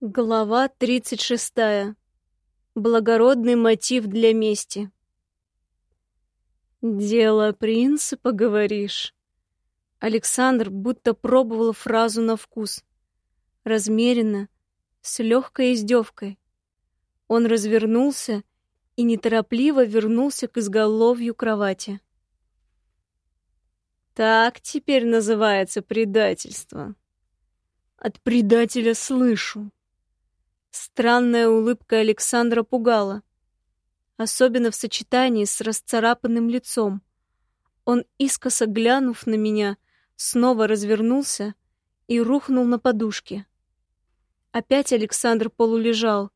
Глава 36. Благородный мотив для мести. «Дело принципа, говоришь?» Александр будто пробовал фразу на вкус. Размеренно, с легкой издевкой. Он развернулся и неторопливо вернулся к изголовью кровати. «Так теперь называется предательство. От предателя слышу». Странная улыбка Александра пугала, особенно в сочетании с расцарапанным лицом. Он, искоса глянув на меня, снова развернулся и рухнул на подушке. Опять Александр полулежал,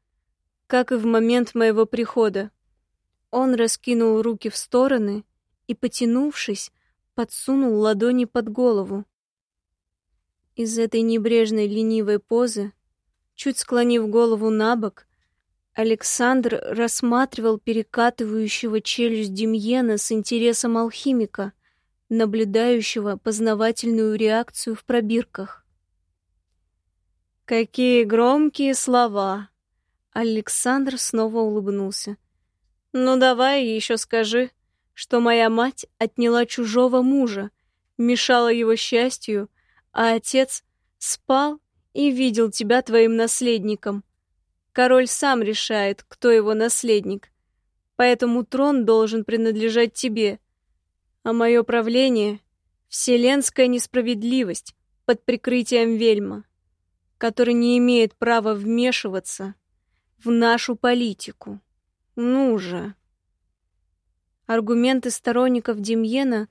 как и в момент моего прихода. Он раскинул руки в стороны и, потянувшись, подсунул ладони под голову. Из этой небрежной ленивой позы Чуть склонив голову на бок, Александр рассматривал перекатывающего челюсть Демьена с интересом алхимика, наблюдающего познавательную реакцию в пробирках. «Какие громкие слова!» Александр снова улыбнулся. «Ну давай еще скажи, что моя мать отняла чужого мужа, мешала его счастью, а отец спал и видел тебя твоим наследником. Король сам решает, кто его наследник, поэтому трон должен принадлежать тебе. А мое правление — вселенская несправедливость под прикрытием вельма, который не имеет права вмешиваться в нашу политику. Ну же. Аргументы сторонников Демьена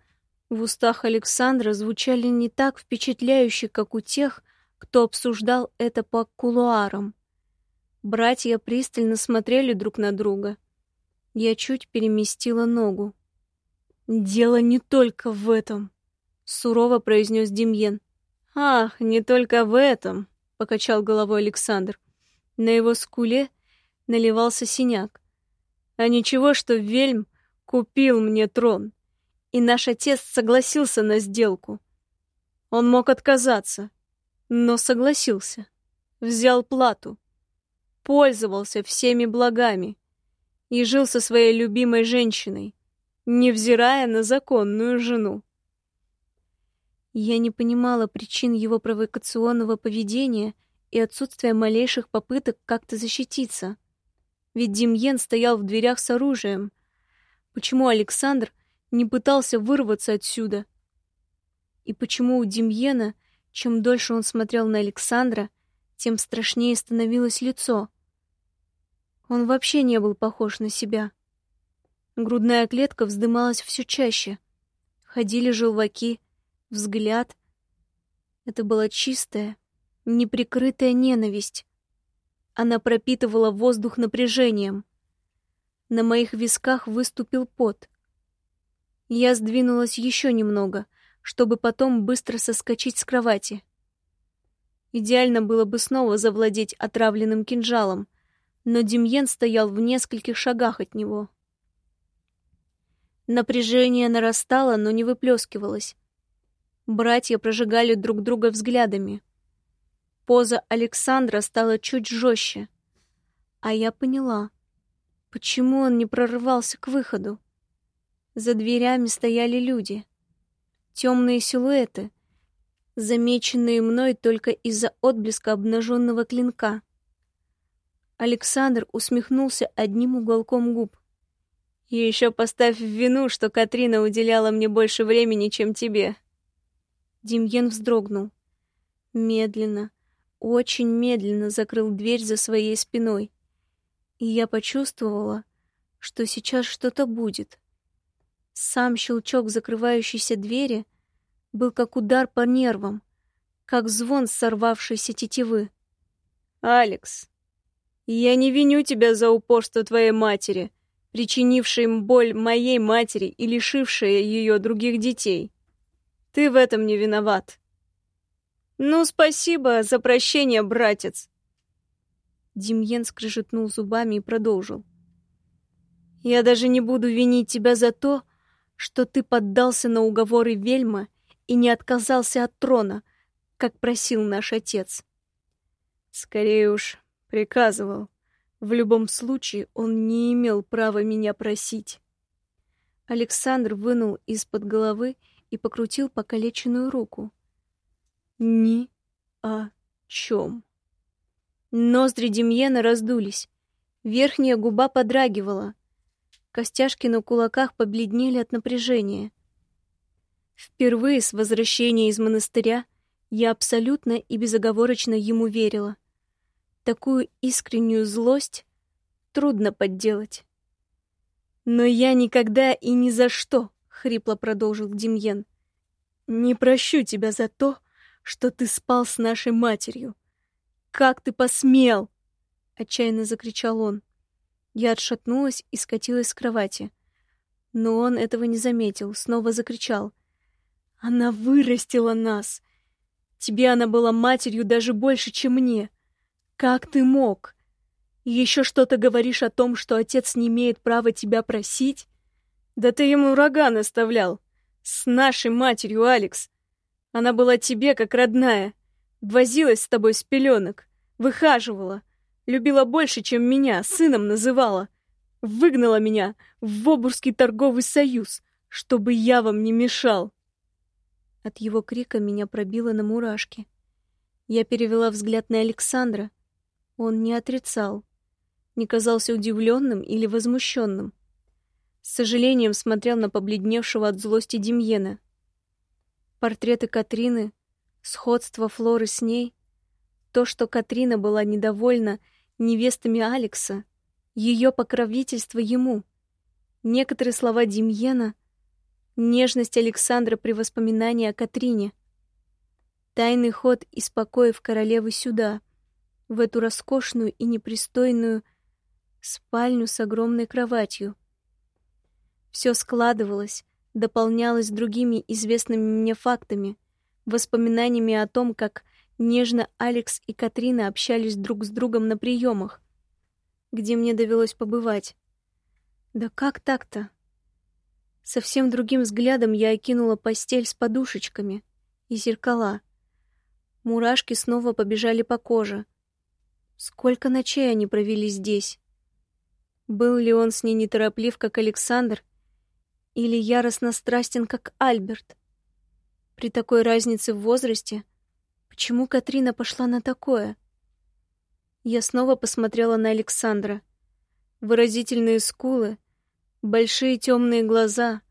в устах Александра звучали не так впечатляюще, как у тех, кто обсуждал это по кулуарам. Братья пристально смотрели друг на друга. Я чуть переместила ногу. «Дело не только в этом», — сурово произнес Демьен. «Ах, не только в этом», — покачал головой Александр. На его скуле наливался синяк. «А ничего, что Вельм купил мне трон, и наш отец согласился на сделку. Он мог отказаться, но согласился, взял плату, пользовался всеми благами и жил со своей любимой женщиной, невзирая на законную жену. Я не понимала причин его провокационного поведения и отсутствия малейших попыток как-то защититься. Ведь Демьен стоял в дверях с оружием. Почему Александр не пытался вырваться отсюда? И почему у Демьена чем дольше он смотрел на Александра, тем страшнее становилось лицо. Он вообще не был похож на себя. Грудная клетка вздымалась все чаще. Ходили желваки, взгляд. Это была чистая, неприкрытая ненависть. Она пропитывала воздух напряжением. На моих висках выступил пот. Я сдвинулась еще немного — чтобы потом быстро соскочить с кровати. Идеально было бы снова завладеть отравленным кинжалом, но Демьен стоял в нескольких шагах от него. Напряжение нарастало, но не выплескивалось. Братья прожигали друг друга взглядами. Поза Александра стала чуть жестче. А я поняла, почему он не прорывался к выходу. За дверями стояли люди темные силуэты, замеченные мной только из-за отблеска обнаженного клинка. Александр усмехнулся одним уголком губ. И еще поставь в вину, что Катрина уделяла мне больше времени, чем тебе. Демьен вздрогнул. Медленно, очень медленно закрыл дверь за своей спиной. И я почувствовала, что сейчас что-то будет. Сам щелчок закрывающейся двери был как удар по нервам, как звон сорвавшейся тетивы. «Алекс, я не виню тебя за упорство твоей матери, причинившей им боль моей матери и лишившей ее других детей. Ты в этом не виноват». «Ну, спасибо за прощение, братец!» Демьен скрежетнул зубами и продолжил. «Я даже не буду винить тебя за то, что ты поддался на уговоры Вельма и не отказался от трона, как просил наш отец. Скорее уж, Приказывал. В любом случае он не имел права меня просить. Александр вынул из-под головы и покрутил покалеченную руку. Ни о чем. Ноздри Демьена раздулись. Верхняя губа подрагивала. Костяшки на кулаках побледнели от напряжения. Впервые с возвращения из монастыря я абсолютно и безоговорочно ему верила. Такую искреннюю злость трудно подделать. «Но я никогда и ни за что», — хрипло продолжил Демьен, — «не прощу тебя за то, что ты спал с нашей матерью. Как ты посмел?» — отчаянно закричал он. Я отшатнулась и скатилась с кровати. Но он этого не заметил, снова закричал. «Она вырастила нас! Тебе она была матерью даже больше, чем мне! Как ты мог? И еще что-то говоришь о том, что отец не имеет права тебя просить? Да ты ему ураган оставлял! С нашей матерью, Алекс! Она была тебе как родная, возилась с тобой с пеленок, выхаживала, Любила больше, чем меня, сыном называла. Выгнала меня в Обурский торговый союз, чтобы я вам не мешал. От его крика меня пробило на мурашки. Я перевела взгляд на Александра. Он не отрицал, не казался удивленным или возмущенным. С сожалением смотрел на побледневшего от злости Демьена. Портреты Катрины, сходство Флоры с ней, то, что Катрина была недовольна невестами Алекса, ее покровительство ему, некоторые слова Демьена, нежность Александра при воспоминании о Катрине, тайный ход из покоев королевы сюда, в эту роскошную и непристойную спальню с огромной кроватью. Все складывалось, дополнялось другими известными мне фактами, воспоминаниями о том, как Нежно Алекс и Катрина общались друг с другом на приемах, где мне довелось побывать. Да как так-то? Совсем другим взглядом я окинула постель с подушечками и зеркала. Мурашки снова побежали по коже. Сколько ночей они провели здесь? Был ли он с ней нетороплив, как Александр, или яростно страстен, как Альберт? При такой разнице в возрасте Почему Катрина пошла на такое? Я снова посмотрела на Александра. Выразительные скулы, большие темные глаза,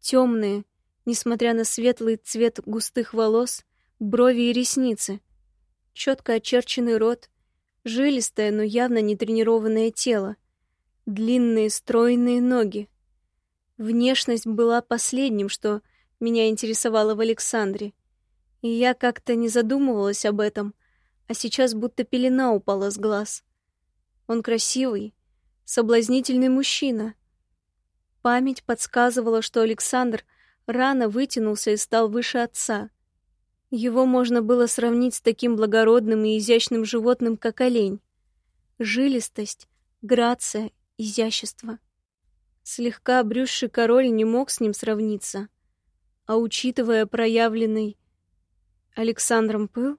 темные, несмотря на светлый цвет густых волос, брови и ресницы, четко очерченный рот, жилистое, но явно не тренированное тело, длинные стройные ноги. Внешность была последним, что меня интересовало в Александре. И я как-то не задумывалась об этом, а сейчас будто пелена упала с глаз. Он красивый, соблазнительный мужчина. Память подсказывала, что Александр рано вытянулся и стал выше отца. Его можно было сравнить с таким благородным и изящным животным, как олень. Жилистость, грация, изящество. Слегка обрюзший король не мог с ним сравниться, а учитывая проявленный Александром пыл?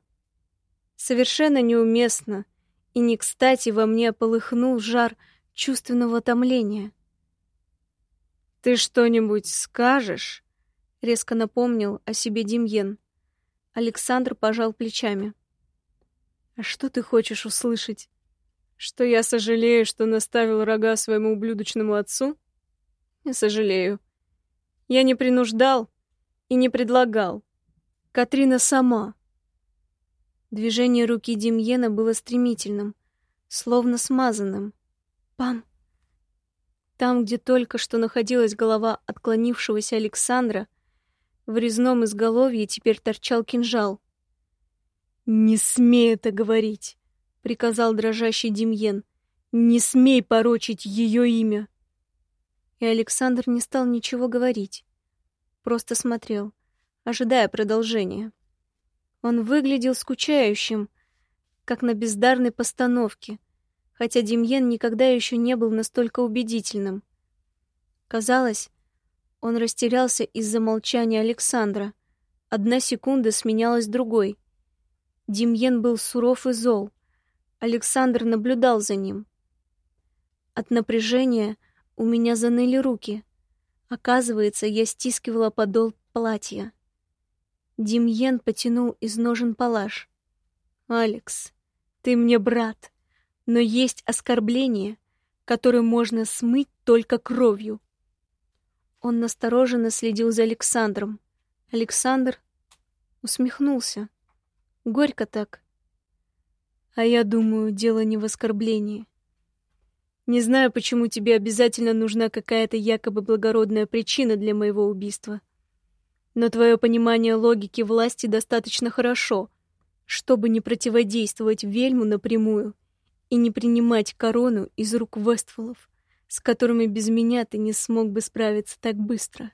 Совершенно неуместно и не кстати во мне полыхнул жар чувственного томления. «Ты что-нибудь скажешь?» — резко напомнил о себе Демьен. Александр пожал плечами. «А что ты хочешь услышать? Что я сожалею, что наставил рога своему ублюдочному отцу? Не сожалею. Я не принуждал и не предлагал. Катрина сама. Движение руки Демьена было стремительным, словно смазанным. Пам! Там, где только что находилась голова отклонившегося Александра, в резном изголовье теперь торчал кинжал. «Не смей это говорить!» — приказал дрожащий Демьен. «Не смей порочить ее имя!» И Александр не стал ничего говорить, просто смотрел ожидая продолжения. Он выглядел скучающим, как на бездарной постановке, хотя Демьен никогда еще не был настолько убедительным. Казалось, он растерялся из-за молчания Александра. Одна секунда сменялась другой. Демьен был суров и зол. Александр наблюдал за ним. От напряжения у меня заныли руки. Оказывается, я стискивала подол платья. Демьен потянул из ножен палаш. «Алекс, ты мне брат, но есть оскорбление, которое можно смыть только кровью». Он настороженно следил за Александром. Александр усмехнулся. Горько так. А я думаю, дело не в оскорблении. Не знаю, почему тебе обязательно нужна какая-то якобы благородная причина для моего убийства. Но твое понимание логики власти достаточно хорошо, чтобы не противодействовать Вельму напрямую и не принимать корону из рук Вестфолов, с которыми без меня ты не смог бы справиться так быстро.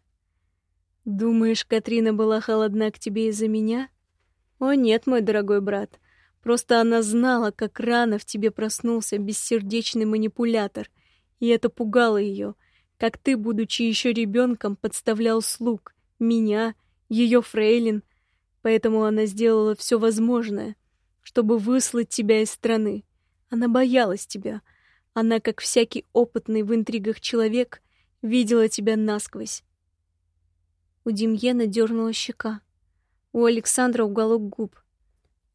Думаешь, Катрина была холодна к тебе из-за меня? О нет, мой дорогой брат. Просто она знала, как рано в тебе проснулся бессердечный манипулятор, и это пугало ее, как ты, будучи еще ребенком, подставлял слуг, меня, ее фрейлин, поэтому она сделала все возможное, чтобы выслать тебя из страны. Она боялась тебя. Она, как всякий опытный в интригах человек, видела тебя насквозь. У Демьена дернула щека. У Александра уголок губ.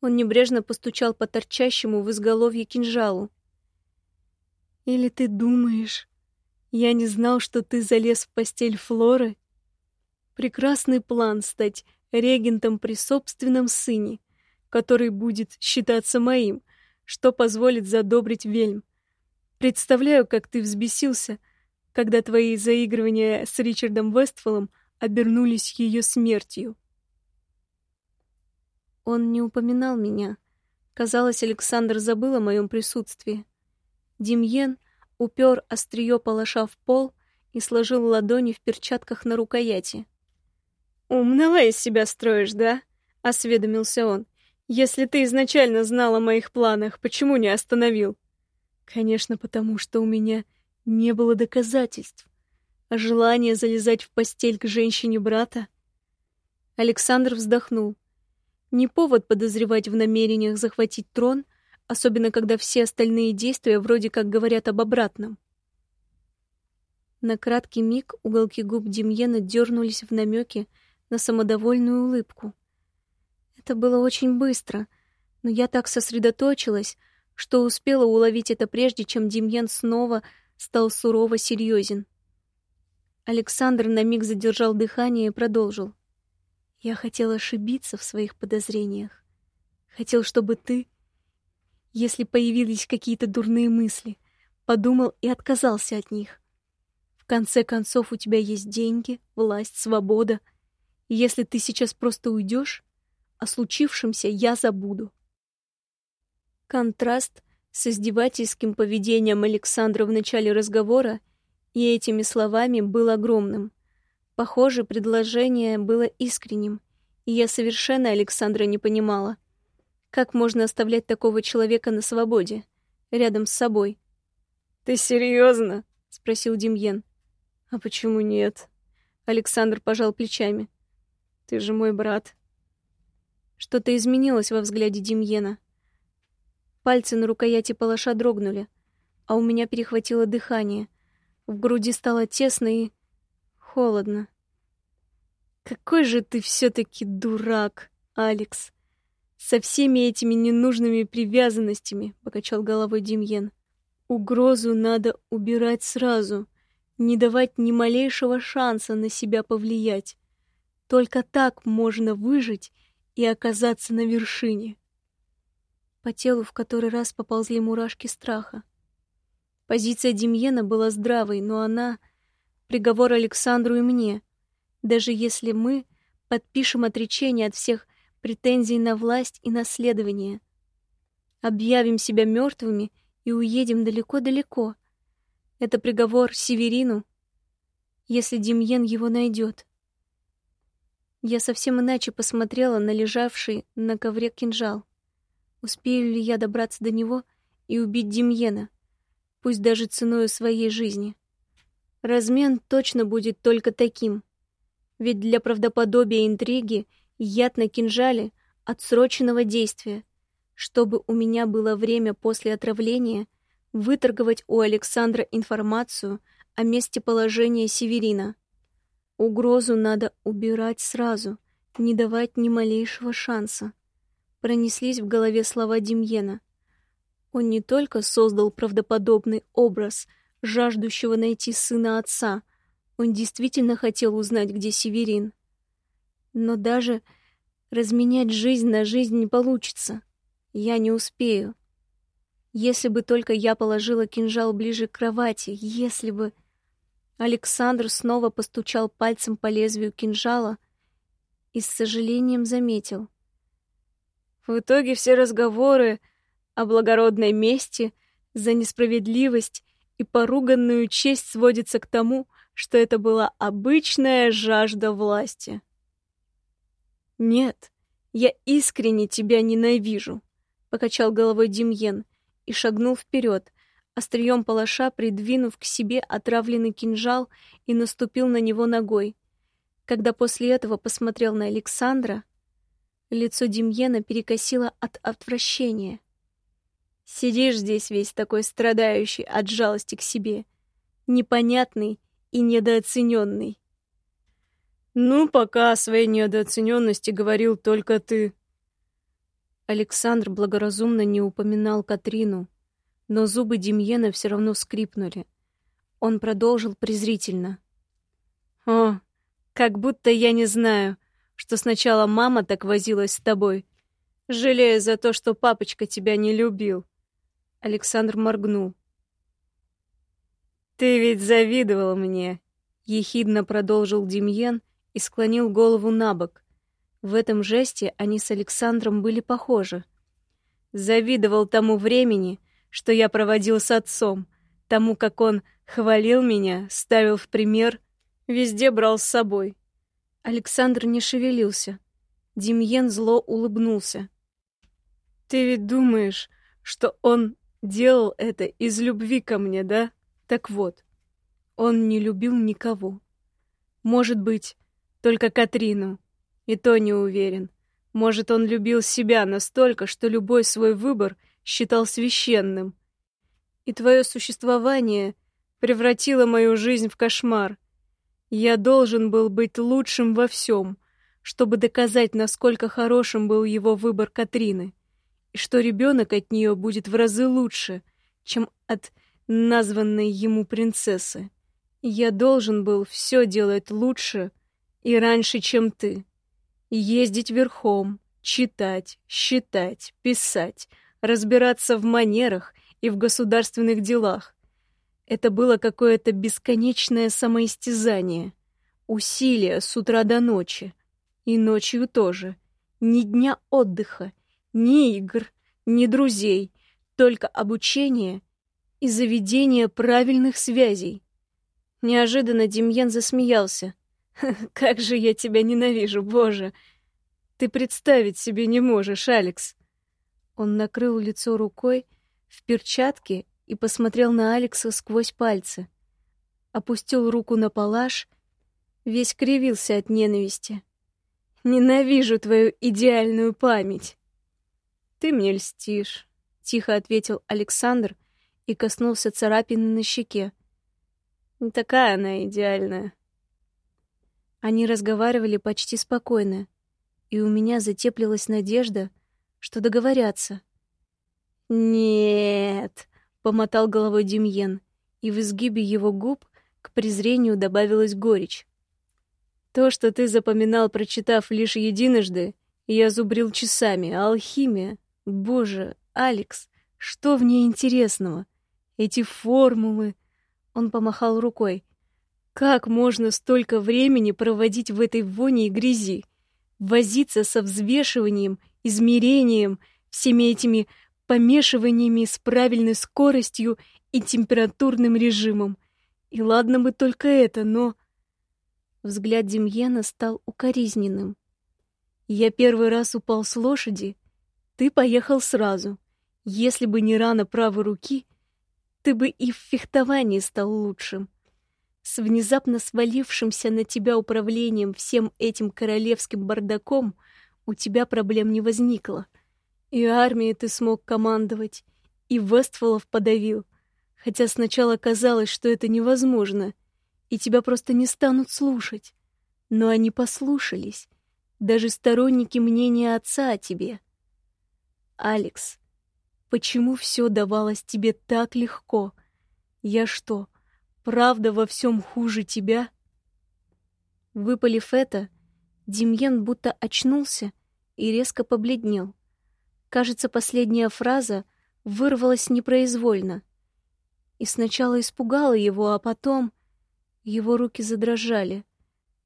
Он небрежно постучал по торчащему в изголовье кинжалу. «Или ты думаешь, я не знал, что ты залез в постель Флоры? Прекрасный план стать регентом при собственном сыне, который будет считаться моим, что позволит задобрить вельм. Представляю, как ты взбесился, когда твои заигрывания с Ричардом Вестфолом обернулись ее смертью. Он не упоминал меня. Казалось, Александр забыл о моем присутствии. Демьен упер острие палаша в пол и сложил ладони в перчатках на рукояти. «Умного из себя строишь, да?» — осведомился он. «Если ты изначально знал о моих планах, почему не остановил?» «Конечно, потому что у меня не было доказательств. А желание залезать в постель к женщине брата...» Александр вздохнул. Не повод подозревать в намерениях захватить трон, особенно когда все остальные действия вроде как говорят об обратном. На краткий миг уголки губ Демьена дернулись в намеке на самодовольную улыбку. Это было очень быстро, но я так сосредоточилась, что успела уловить это прежде, чем Демьян снова стал сурово серьезен. Александр на миг задержал дыхание и продолжил. Я хотел ошибиться в своих подозрениях. Хотел, чтобы ты, если появились какие-то дурные мысли, подумал и отказался от них. В конце концов, у тебя есть деньги, власть, свобода. И если ты сейчас просто уйдешь, о случившемся я забуду. Контраст с издевательским поведением Александра в начале разговора и этими словами был огромным. Похоже, предложение было искренним, и я совершенно Александра не понимала. Как можно оставлять такого человека на свободе, рядом с собой? «Ты серьезно?» — спросил Демьен. «А почему нет?» Александр пожал плечами. «Ты же мой брат». Что-то изменилось во взгляде Демьена. Пальцы на рукояти палаша дрогнули, а у меня перехватило дыхание. В груди стало тесно и холодно. Какой же ты все-таки дурак, Алекс. Со всеми этими ненужными привязанностями, покачал головой Демьен. Угрозу надо убирать сразу, не давать ни малейшего шанса на себя повлиять. Только так можно выжить и оказаться на вершине. По телу в который раз поползли мурашки страха. Позиция Демьена была здравой, но она — приговор Александру и мне — даже если мы подпишем отречение от всех претензий на власть и наследование. Объявим себя мертвыми и уедем далеко-далеко. Это приговор Северину, если Демьен его найдет. Я совсем иначе посмотрела на лежавший на ковре кинжал. Успею ли я добраться до него и убить Демьена, пусть даже ценой своей жизни? Размен точно будет только таким — ведь для правдоподобия интриги яд на кинжале отсроченного действия, чтобы у меня было время после отравления выторговать у Александра информацию о месте положения Северина. Угрозу надо убирать сразу, не давать ни малейшего шанса. Пронеслись в голове слова Демьена. Он не только создал правдоподобный образ жаждущего найти сына отца, он действительно хотел узнать, где Северин. Но даже разменять жизнь на жизнь не получится. Я не успею. Если бы только я положила кинжал ближе к кровати, если бы... Александр снова постучал пальцем по лезвию кинжала и с сожалением заметил. В итоге все разговоры о благородной мести за несправедливость и поруганную честь сводятся к тому, что это была обычная жажда власти. «Нет, я искренне тебя ненавижу», — покачал головой Демьен и шагнул вперед, острием палаша придвинув к себе отравленный кинжал и наступил на него ногой. Когда после этого посмотрел на Александра, лицо Демьена перекосило от отвращения. «Сидишь здесь весь такой страдающий от жалости к себе, непонятный и недооцененный. «Ну, пока о своей недооцененности говорил только ты», Александр благоразумно не упоминал Катрину, но зубы Демьена все равно скрипнули. Он продолжил презрительно. «О, как будто я не знаю, что сначала мама так возилась с тобой, жалея за то, что папочка тебя не любил». Александр моргнул. «Ты ведь завидовал мне», — ехидно продолжил Демьен и склонил голову на бок, в этом жесте они с Александром были похожи. Завидовал тому времени, что я проводил с отцом, тому, как он хвалил меня, ставил в пример, везде брал с собой. Александр не шевелился. Демьен зло улыбнулся. «Ты ведь думаешь, что он делал это из любви ко мне, да? Так вот, он не любил никого. Может быть, только Катрину, и то не уверен. Может, он любил себя настолько, что любой свой выбор считал священным. И твое существование превратило мою жизнь в кошмар. Я должен был быть лучшим во всем, чтобы доказать, насколько хорошим был его выбор Катрины, и что ребенок от нее будет в разы лучше, чем от названной ему принцессы. Я должен был все делать лучше и раньше, чем ты. Ездить верхом, читать, считать, писать, разбираться в манерах и в государственных делах. Это было какое-то бесконечное самоистязание, усилие с утра до ночи. И ночью тоже. Ни дня отдыха, ни игр, ни друзей, только обучение и заведение правильных связей. Неожиданно Демьян засмеялся. Как же я тебя ненавижу, боже! Ты представить себе не можешь, Алекс. Он накрыл лицо рукой в перчатке и посмотрел на Алекса сквозь пальцы. Опустил руку на палаш, весь кривился от ненависти. Ненавижу твою идеальную память. Ты мне льстишь, тихо ответил Александр и коснулся царапины на щеке. Не такая она идеальная. Они разговаривали почти спокойно, и у меня затеплилась надежда, что договорятся. «Нет», — помотал головой Демьен, и в изгибе его губ к презрению добавилась горечь. «То, что ты запоминал, прочитав лишь единожды, я зубрил часами, алхимия... Боже, Алекс, что в ней интересного? Эти формулы...» Он помахал рукой. Как можно столько времени проводить в этой воне и грязи? Возиться со взвешиванием, измерением, всеми этими помешиваниями с правильной скоростью и температурным режимом. И ладно бы только это, но... Взгляд Демьена стал укоризненным. Я первый раз упал с лошади, ты поехал сразу. Если бы не рана правой руки, ты бы и в фехтовании стал лучшим с внезапно свалившимся на тебя управлением всем этим королевским бардаком у тебя проблем не возникло. И армией ты смог командовать, и Вестфолов подавил, хотя сначала казалось, что это невозможно, и тебя просто не станут слушать. Но они послушались, даже сторонники мнения отца о тебе. Алекс, почему все давалось тебе так легко? Я что, правда во всем хуже тебя?» Выпалив это, Демьян будто очнулся и резко побледнел. Кажется, последняя фраза вырвалась непроизвольно. И сначала испугала его, а потом его руки задрожали,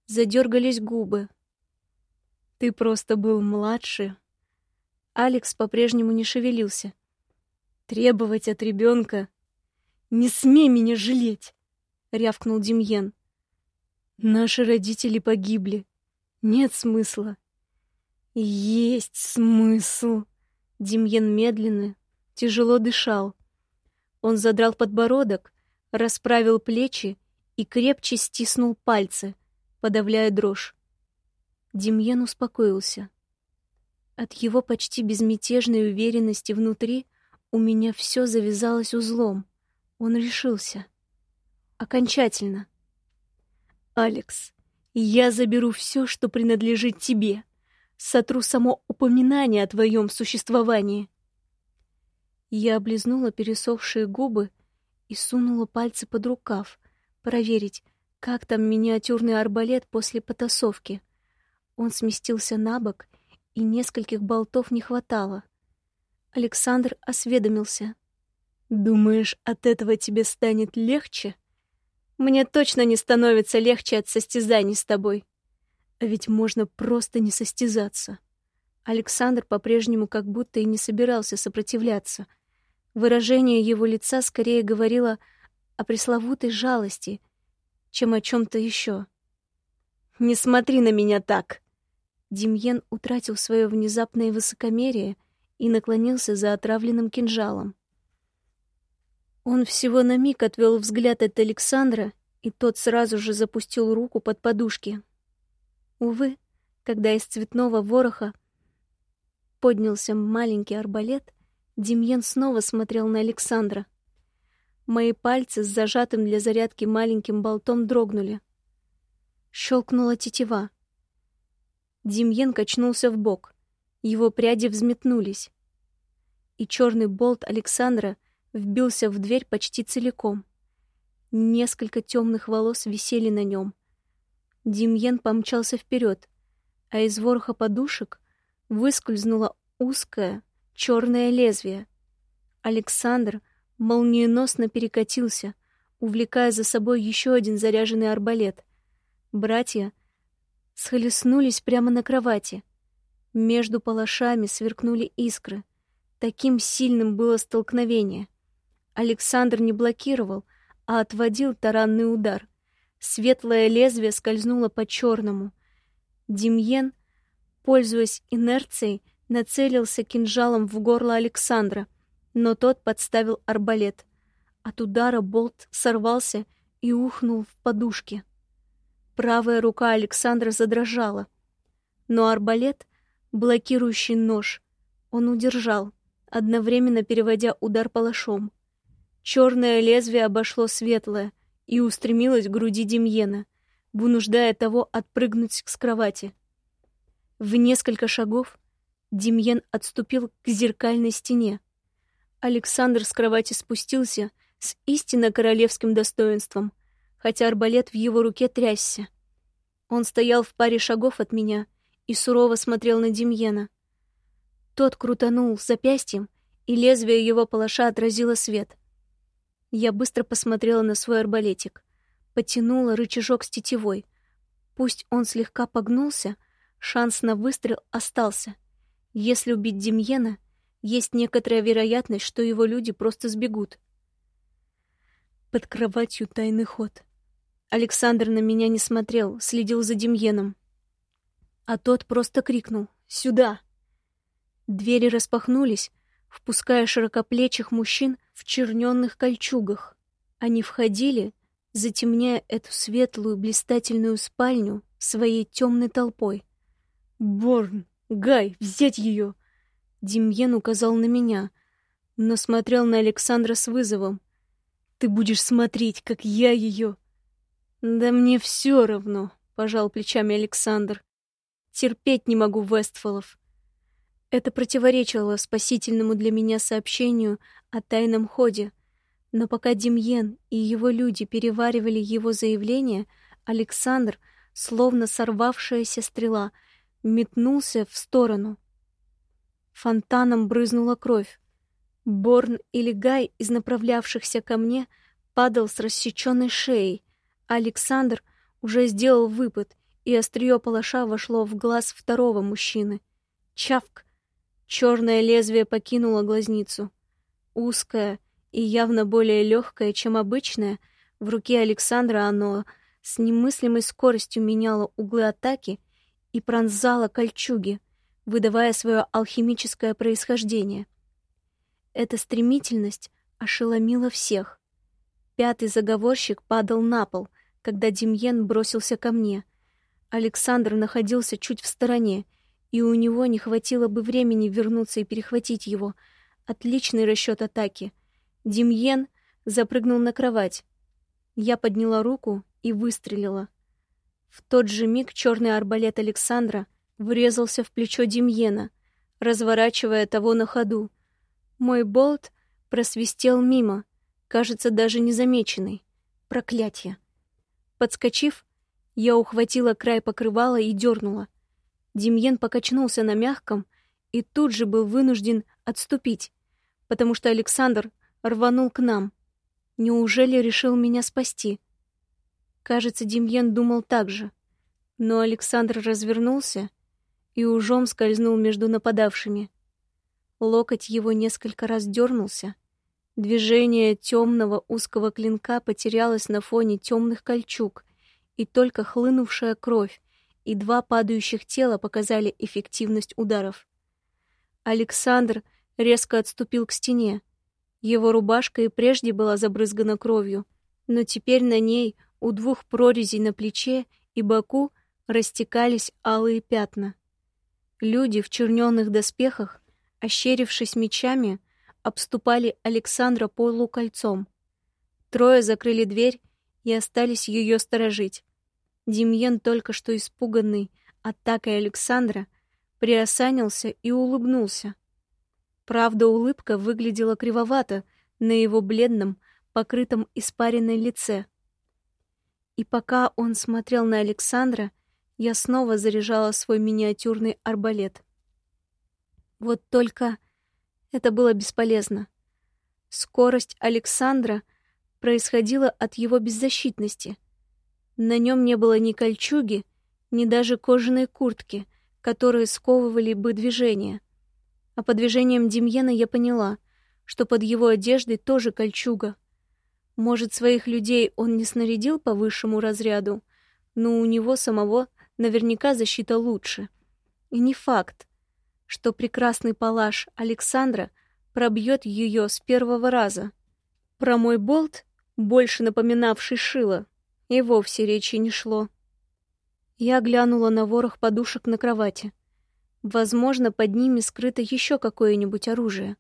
задергались губы. «Ты просто был младше». Алекс по-прежнему не шевелился. «Требовать от ребенка...» «Не смей меня жалеть!» — рявкнул Демьен. «Наши родители погибли. Нет смысла». «Есть смысл!» Демьен медленно, тяжело дышал. Он задрал подбородок, расправил плечи и крепче стиснул пальцы, подавляя дрожь. Демьен успокоился. От его почти безмятежной уверенности внутри у меня все завязалось узлом. Он решился. Окончательно. «Алекс, я заберу все, что принадлежит тебе. Сотру само упоминание о твоем существовании. Я облизнула пересохшие губы и сунула пальцы под рукав, проверить, как там миниатюрный арбалет после потасовки. Он сместился на бок, и нескольких болтов не хватало. Александр осведомился. «Думаешь, от этого тебе станет легче?» «Мне точно не становится легче от состязаний с тобой. А ведь можно просто не состязаться». Александр по-прежнему как будто и не собирался сопротивляться — Выражение его лица скорее говорило о пресловутой жалости, чем о чем-то еще. «Не смотри на меня так!» Демьен утратил свое внезапное высокомерие и наклонился за отравленным кинжалом. Он всего на миг отвел взгляд от Александра, и тот сразу же запустил руку под подушки. Увы, когда из цветного вороха поднялся маленький арбалет, Демьян снова смотрел на Александра. Мои пальцы с зажатым для зарядки маленьким болтом дрогнули. Щелкнула тетива. Демьян качнулся в бок. Его пряди взметнулись. И черный болт Александра вбился в дверь почти целиком. Несколько темных волос висели на нем. Демьян помчался вперед, а из вороха подушек выскользнула узкая, черное лезвие. Александр молниеносно перекатился, увлекая за собой еще один заряженный арбалет. Братья схлестнулись прямо на кровати. Между палашами сверкнули искры. Таким сильным было столкновение. Александр не блокировал, а отводил таранный удар. Светлое лезвие скользнуло по черному. Демьен, пользуясь инерцией, нацелился кинжалом в горло Александра, но тот подставил арбалет. От удара болт сорвался и ухнул в подушке. Правая рука Александра задрожала, но арбалет, блокирующий нож, он удержал, одновременно переводя удар палашом. Черное лезвие обошло светлое и устремилось к груди Демьена, вынуждая того отпрыгнуть с кровати. В несколько шагов Демьен отступил к зеркальной стене. Александр с кровати спустился с истинно королевским достоинством, хотя арбалет в его руке трясся. Он стоял в паре шагов от меня и сурово смотрел на Демьена. Тот крутанул запястьем, и лезвие его палаша отразило свет. Я быстро посмотрела на свой арбалетик, потянула рычажок с тетивой. Пусть он слегка погнулся, шанс на выстрел остался — если убить Демьена, есть некоторая вероятность, что его люди просто сбегут. Под кроватью тайный ход. Александр на меня не смотрел, следил за Демьеном. А тот просто крикнул «Сюда!». Двери распахнулись, впуская широкоплечих мужчин в черненных кольчугах. Они входили, затемняя эту светлую блистательную спальню своей темной толпой. «Борн!» Гай, взять ее!» Демьен указал на меня, но смотрел на Александра с вызовом. «Ты будешь смотреть, как я ее...» «Да мне все равно», — пожал плечами Александр. «Терпеть не могу Вестфолов». Это противоречило спасительному для меня сообщению о тайном ходе, но пока Демьен и его люди переваривали его заявление, Александр, словно сорвавшаяся стрела, метнулся в сторону. Фонтаном брызнула кровь. Борн или Гай из направлявшихся ко мне падал с рассеченной шеей, а Александр уже сделал выпад, и острие палаша вошло в глаз второго мужчины. Чавк! Черное лезвие покинуло глазницу. Узкое и явно более легкое, чем обычное, в руке Александра оно с немыслимой скоростью меняло углы атаки и пронзало кольчуги, выдавая свое алхимическое происхождение. Эта стремительность ошеломила всех. Пятый заговорщик падал на пол, когда Демьен бросился ко мне. Александр находился чуть в стороне, и у него не хватило бы времени вернуться и перехватить его. Отличный расчет атаки. Демьен запрыгнул на кровать. Я подняла руку и выстрелила. В тот же миг черный арбалет Александра врезался в плечо Демьена, разворачивая того на ходу. Мой болт просвистел мимо, кажется, даже незамеченный. Проклятие. Подскочив, я ухватила край покрывала и дернула. Демьен покачнулся на мягком и тут же был вынужден отступить, потому что Александр рванул к нам. Неужели решил меня спасти? Кажется, Демьен думал так же. Но Александр развернулся и ужом скользнул между нападавшими. Локоть его несколько раз дернулся. Движение темного узкого клинка потерялось на фоне темных кольчуг, и только хлынувшая кровь и два падающих тела показали эффективность ударов. Александр резко отступил к стене. Его рубашка и прежде была забрызгана кровью, но теперь на ней у двух прорезей на плече и боку растекались алые пятна. Люди в черненных доспехах, ощерившись мечами, обступали Александра полукольцом. Трое закрыли дверь и остались ее сторожить. Демьен, только что испуганный атакой Александра, приосанился и улыбнулся. Правда, улыбка выглядела кривовато на его бледном, покрытом испаренной лице. И пока он смотрел на Александра, я снова заряжала свой миниатюрный арбалет. Вот только это было бесполезно. Скорость Александра происходила от его беззащитности. На нем не было ни кольчуги, ни даже кожаной куртки, которые сковывали бы движение. А по движениям Демьена я поняла, что под его одеждой тоже кольчуга. Может, своих людей он не снарядил по высшему разряду, но у него самого наверняка защита лучше. И не факт, что прекрасный палаш Александра пробьет ее с первого раза. Про мой болт, больше напоминавший шило, и вовсе речи не шло. Я глянула на ворох подушек на кровати. Возможно, под ними скрыто еще какое-нибудь оружие.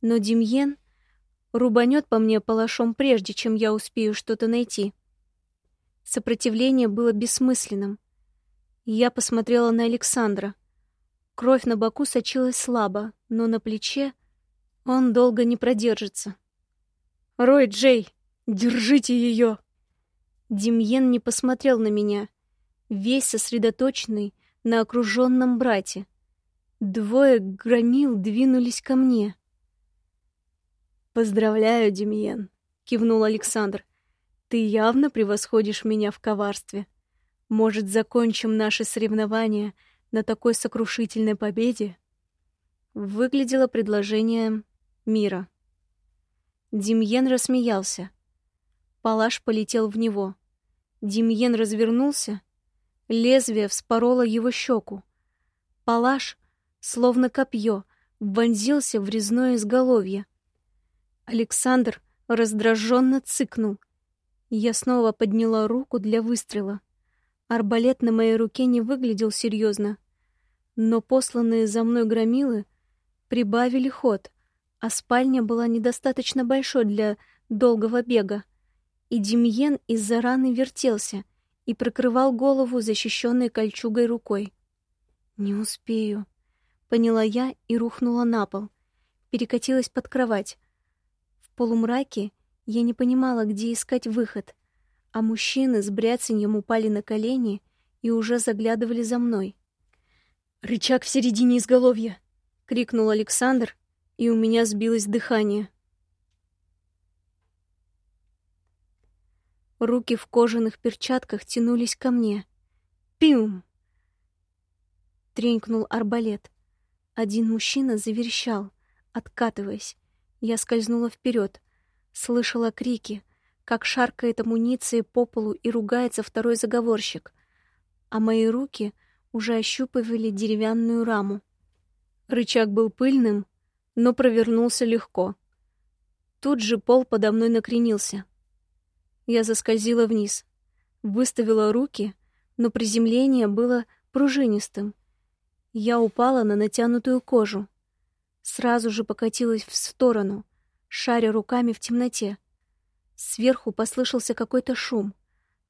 Но Демьен рубанет по мне палашом прежде, чем я успею что-то найти. Сопротивление было бессмысленным. Я посмотрела на Александра. Кровь на боку сочилась слабо, но на плече он долго не продержится. «Рой, Джей, держите ее!» Демьен не посмотрел на меня, весь сосредоточенный на окруженном брате. Двое громил двинулись ко мне. «Поздравляю, Демьен», — кивнул Александр. «Ты явно превосходишь меня в коварстве. Может, закончим наши соревнования на такой сокрушительной победе?» Выглядело предложение мира. Демьен рассмеялся. Палаш полетел в него. Демьен развернулся. Лезвие вспороло его щеку. Палаш, словно копье, вонзился в резное изголовье. Александр раздраженно цыкнул. Я снова подняла руку для выстрела. Арбалет на моей руке не выглядел серьезно, но посланные за мной громилы прибавили ход, а спальня была недостаточно большой для долгого бега. И Демьен из-за раны вертелся и прикрывал голову защищенной кольчугой рукой. «Не успею», — поняла я и рухнула на пол. Перекатилась под кровать. В полумраке я не понимала, где искать выход, а мужчины с бряцаньем упали на колени и уже заглядывали за мной. «Рычаг в середине изголовья!» — крикнул Александр, и у меня сбилось дыхание. Руки в кожаных перчатках тянулись ко мне. «Пиум!» Тренькнул арбалет. Один мужчина заверещал, откатываясь. Я скользнула вперед, слышала крики, как шаркает амуниции по полу и ругается второй заговорщик, а мои руки уже ощупывали деревянную раму. Рычаг был пыльным, но провернулся легко. Тут же пол подо мной накренился. Я заскользила вниз, выставила руки, но приземление было пружинистым. Я упала на натянутую кожу. Сразу же покатилась в сторону, шаря руками в темноте. Сверху послышался какой-то шум.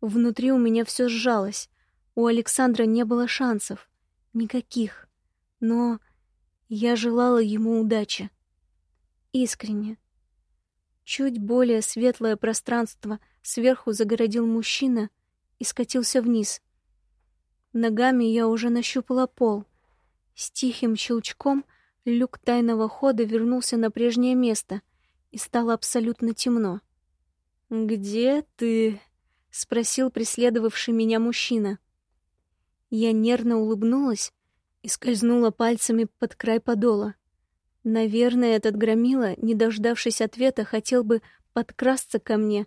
Внутри у меня все сжалось. У Александра не было шансов. Никаких. Но я желала ему удачи. Искренне. Чуть более светлое пространство сверху загородил мужчина и скатился вниз. Ногами я уже нащупала пол. С тихим щелчком люк тайного хода вернулся на прежнее место, и стало абсолютно темно. «Где ты?» — спросил преследовавший меня мужчина. Я нервно улыбнулась и скользнула пальцами под край подола. Наверное, этот громила, не дождавшись ответа, хотел бы подкрасться ко мне,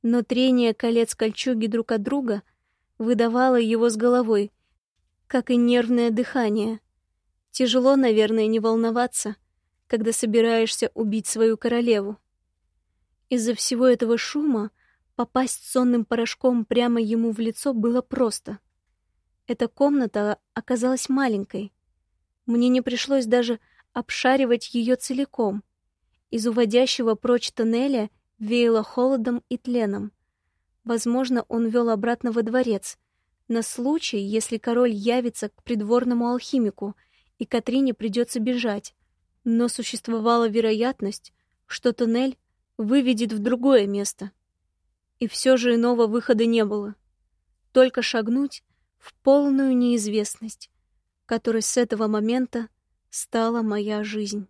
но трение колец кольчуги друг от друга выдавало его с головой, как и нервное дыхание. Тяжело, наверное, не волноваться, когда собираешься убить свою королеву. Из-за всего этого шума попасть сонным порошком прямо ему в лицо было просто. Эта комната оказалась маленькой. Мне не пришлось даже обшаривать ее целиком. Из уводящего прочь тоннеля веяло холодом и тленом. Возможно, он вел обратно во дворец, на случай, если король явится к придворному алхимику, и Катрине придется бежать. Но существовала вероятность, что тоннель выведет в другое место. И все же иного выхода не было. Только шагнуть в полную неизвестность, которой с этого момента стала моя жизнь.